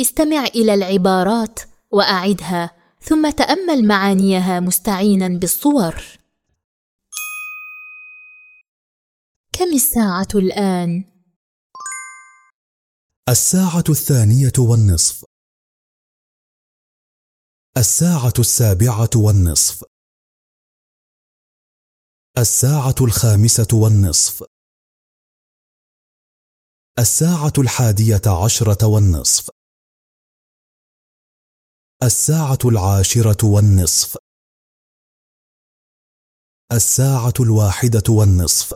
استمع إلى العبارات وأعدها ثم تأمل معانيها مستعينا بالصور. كم الساعة الآن؟ الساعة الثانية والنصف. الساعة السابعة والنصف. الساعة الخامسة والنصف. الساعة الحادية عشرة والنصف. الساعة العاشرة والنصف. الساعة الواحدة والنصف.